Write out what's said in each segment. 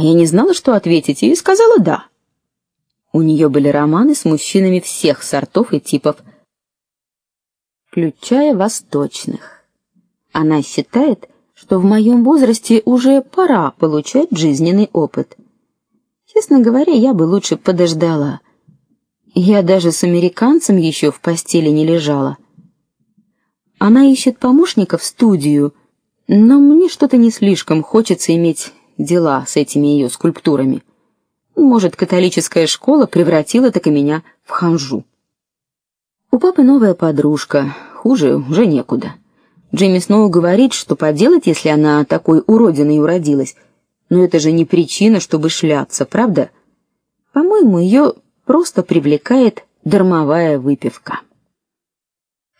А я не знала, что ответить, и сказала да. У нее были романы с мужчинами всех сортов и типов, включая восточных. Она считает, что в моем возрасте уже пора получать жизненный опыт. Честно говоря, я бы лучше подождала. Я даже с американцем еще в постели не лежала. Она ищет помощника в студию, но мне что-то не слишком хочется иметь дела с этими ее скульптурами. Может, католическая школа превратила так и меня в ханжу. У папы новая подружка, хуже уже некуда. Джейми снова говорит, что поделать, если она такой уродиной уродилась. Но это же не причина, чтобы шляться, правда? По-моему, ее просто привлекает дармовая выпивка.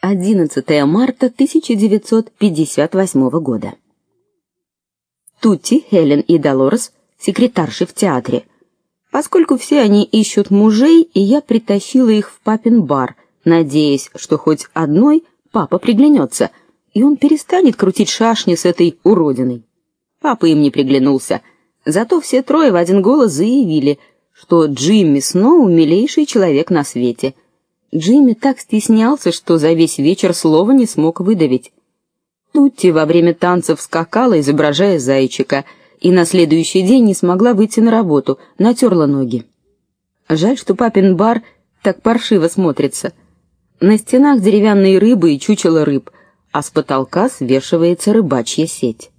11 марта 1958 года. Тутти, Хелен и Долорес секретарши в театре. Поскольку все они ищут мужей, и я притащила их в папин бар, надеясь, что хоть одной папа приглянется, и он перестанет крутить шашни с этой уродиной. Папа им не приглянулся. Зато все трое в один голос заявили, что Джимми Сноу милейший человек на свете. Джимми так стеснялся, что за весь вечер слова не смог выдавить. Тутти во время танцев скакала, изображая зайчика, и на следующий день не смогла выйти на работу, натерла ноги. Жаль, что папин бар так паршиво смотрится. На стенах деревянные рыбы и чучело рыб, а с потолка свешивается рыбачья сеть.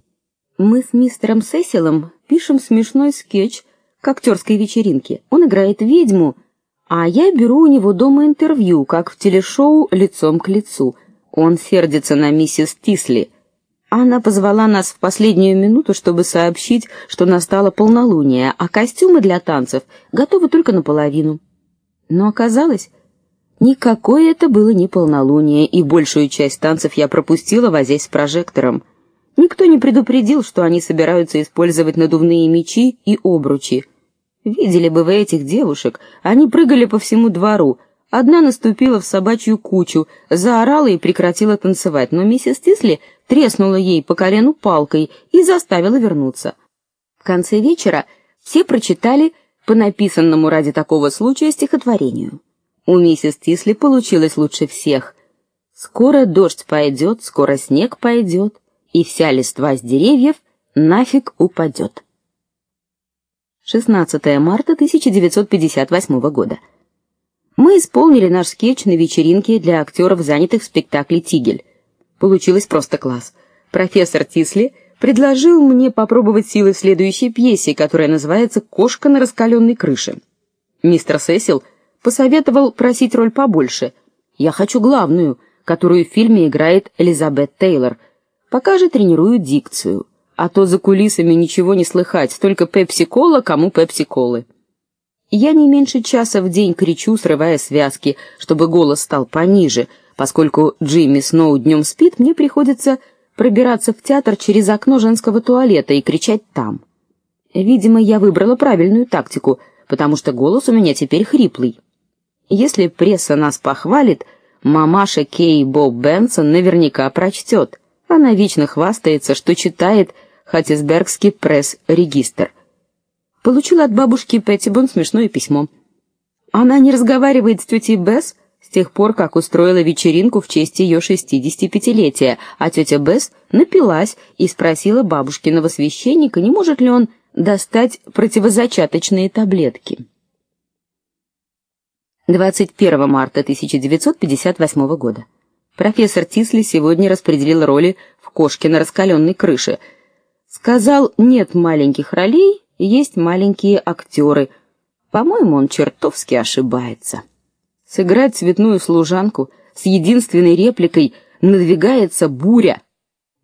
Мы с мистером Сесилом пишем смешной скетч к актерской вечеринке. Он играет ведьму, а я беру у него дома интервью, как в телешоу Лицом к лицу. Он сердится на миссис Тисли. Она позвала нас в последнюю минуту, чтобы сообщить, что настало полнолуние, а костюмы для танцев готовы только наполовину. Но оказалось, никакое это было не полнолуние, и большую часть танцев я пропустила, возясь с прожектором. Никто не предупредил, что они собираются использовать надувные мечи и обручи. Видели бы вы этих девушек, они прыгали по всему двору. Одна наступила в собачью кучу, заорала и прекратила танцевать, но миссис Тисли треснула ей по колену палкой и заставила вернуться. В конце вечера все прочитали по написанному ради такого случая стихотворению. У миссис Тисли получилось лучше всех. Скоро дождь пойдет, скоро снег пойдет, и вся листва с деревьев нафиг упадет. 16 марта 1958 года. Мы исполнили наш скетч на вечеринке для актеров, занятых в спектакле Тигель. Получилось просто класс. Профессор Тисли предложил мне попробовать силы в следующей пьесе, которая называется Кошка на раскаленной крыше. Мистер Сесил посоветовал просить роль побольше. Я хочу главную, которую в фильме играет Элизабет Тейлор. Пока же тренирую дикцию а то за кулисами ничего не слыхать, только пепси-кола, кому пепси-колы. Я не меньше часа в день кричу, срывая связки, чтобы голос стал пониже, поскольку Джимми Сноу днем спит, мне приходится пробираться в театр через окно женского туалета и кричать там. Видимо, я выбрала правильную тактику, потому что голос у меня теперь хриплый. Если пресса нас похвалит, мамаша Кей Боб Бенсон наверняка прочтет. Она вечно хвастается, что читает Хаттисбергский пресс-регистр. Получила от бабушки Петтибон смешное письмо. Она не разговаривает с тетей Бесс с тех пор, как устроила вечеринку в честь ее шестидесятипятилетия, а тетя Бесс напилась и спросила бабушкиного священника, не может ли он достать противозачаточные таблетки. 21 марта 1958 года. Профессор Тисли сегодня распределил роли в Кошке на раскаленной крыше. Сказал: "Нет маленьких ролей, есть маленькие актеры». По-моему, он чертовски ошибается. Сыграть цветную служанку с единственной репликой надвигается буря.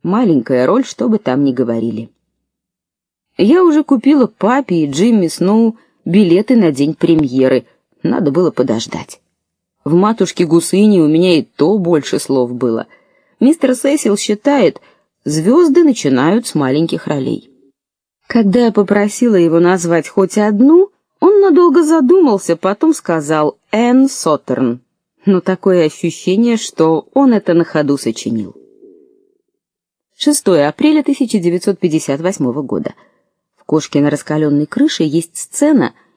Маленькая роль, что бы там ни говорили. Я уже купила папе и Джимми Сноу билеты на день премьеры. Надо было подождать. В матушке Гусыни у меня и то больше слов было. Мистер Сесил считает, звезды начинают с маленьких ролей. Когда я попросила его назвать хоть одну, он надолго задумался, потом сказал Энн Соттерн. Но такое ощущение, что он это на ходу сочинил. 6 апреля 1958 года. Кошки на раскаленной крыше есть сцена,